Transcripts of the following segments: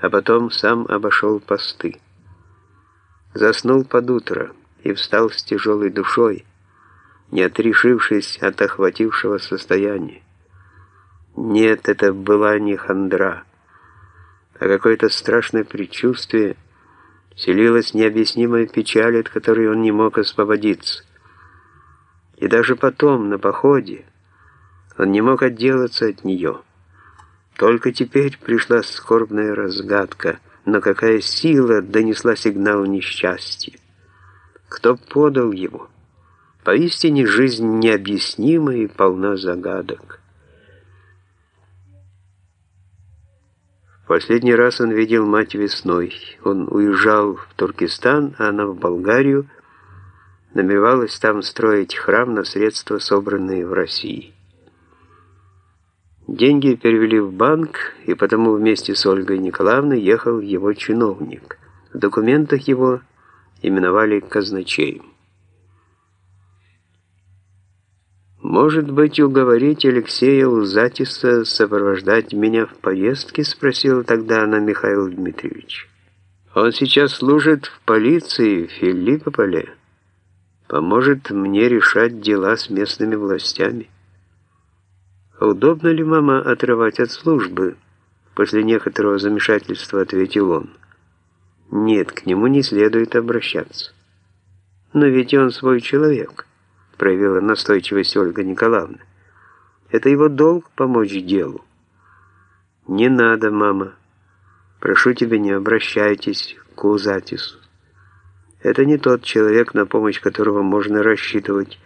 а потом сам обошел посты. Заснул под утро и встал с тяжелой душой, не отрешившись от охватившего состояния. Нет, это была не хандра, а какое-то страшное предчувствие, селилась необъяснимая печаль, от которой он не мог освободиться. И даже потом, на походе, он не мог отделаться от нее. Только теперь пришла скорбная разгадка, но какая сила донесла сигнал несчастья? Кто подал его? Поистине жизнь необъяснима и полна загадок. Последний раз он видел мать весной. Он уезжал в Туркестан, а она в Болгарию, намеревалась там строить храм на средства, собранные в России. Деньги перевели в банк, и потому вместе с Ольгой Николаевной ехал его чиновник. В документах его именовали казначеем. «Может быть, уговорить Алексея Узатиса сопровождать меня в поездке?» — спросил тогда она Михаил Дмитриевич. «Он сейчас служит в полиции в Филиппополе. Поможет мне решать дела с местными властями». «Удобно ли, мама, отрывать от службы?» После некоторого замешательства ответил он. «Нет, к нему не следует обращаться». «Но ведь он свой человек» проявила настойчивость Ольга Николаевна. Это его долг помочь делу. Не надо, мама. Прошу тебя, не обращайтесь к Узатису. Это не тот человек, на помощь которого можно рассчитывать.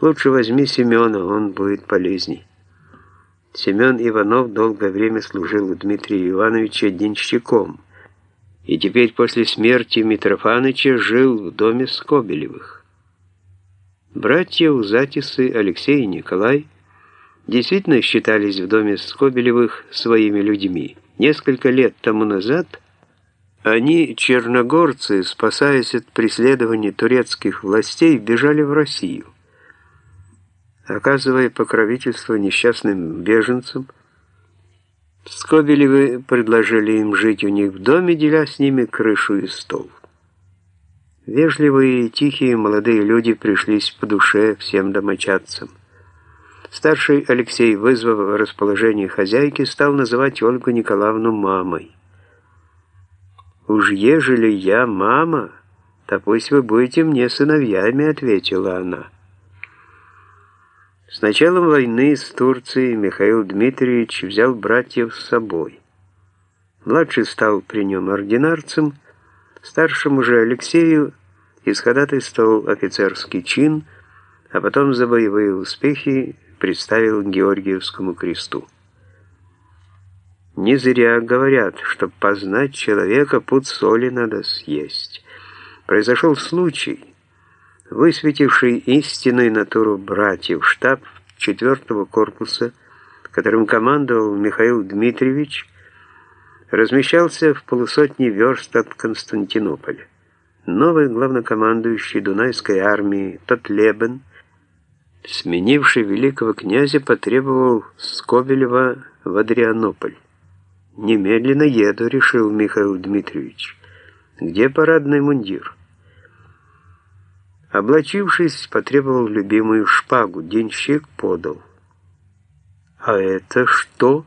Лучше возьми Семена, он будет полезней. Семен Иванов долгое время служил у Дмитрия Ивановича денщиком, и теперь после смерти Митрофаныча жил в доме Скобелевых. Братья Узатисы, Алексей и Николай действительно считались в доме Скобелевых своими людьми. Несколько лет тому назад они, черногорцы, спасаясь от преследования турецких властей, бежали в Россию. Оказывая покровительство несчастным беженцам, Скобелевы предложили им жить у них в доме, деля с ними крышу и стол. Вежливые и тихие молодые люди пришлись по душе всем домочадцам. Старший Алексей, вызвав расположение хозяйки, стал называть Ольгу Николаевну мамой. «Уж ежели я мама, то пусть вы будете мне сыновьями», — ответила она. С началом войны с Турцией Михаил Дмитриевич взял братьев с собой. Младший стал при нем ординарцем, старшему же Алексею исходатайствовал офицерский чин, а потом за боевые успехи представил Георгиевскому кресту. Не зря говорят, что познать человека путь соли надо съесть. Произошел случай, высветивший истинную натуру братьев, штаб 4-го корпуса, которым командовал Михаил Дмитриевич, размещался в полусотни верст от Константинополя. Новый главнокомандующий Дунайской армии Тотлебен, сменивший великого князя, потребовал Скобелева в Адрианополь. «Немедленно еду», — решил Михаил Дмитриевич. «Где парадный мундир?» Облачившись, потребовал любимую шпагу. Денщик подал. «А это что?»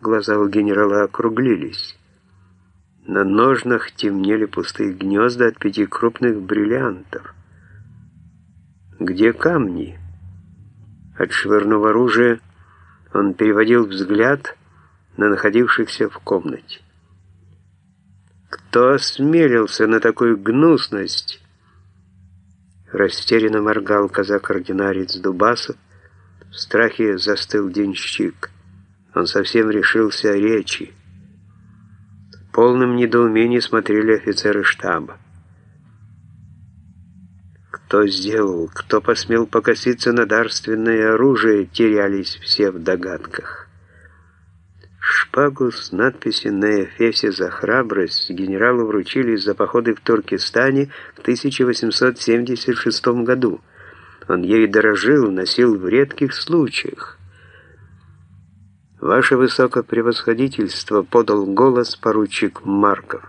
Глаза у генерала округлились. На ножнах темнели пустые гнезда от пяти крупных бриллиантов. «Где камни?» Отшвырнув оружие, он переводил взгляд на находившихся в комнате. «Кто осмелился на такую гнусность?» Растерянно моргал казак-ординарец Дубасов. В страхе застыл денщик. Он совсем решился речи полном недоумении смотрели офицеры штаба. Кто сделал, кто посмел покоситься на дарственное оружие, терялись все в догадках. Шпагу с надписью на эфесе за храбрость генералу вручили за походы в Туркестане в 1876 году. Он ей дорожил, носил в редких случаях. «Ваше высокопревосходительство», — подал голос поручик Марков.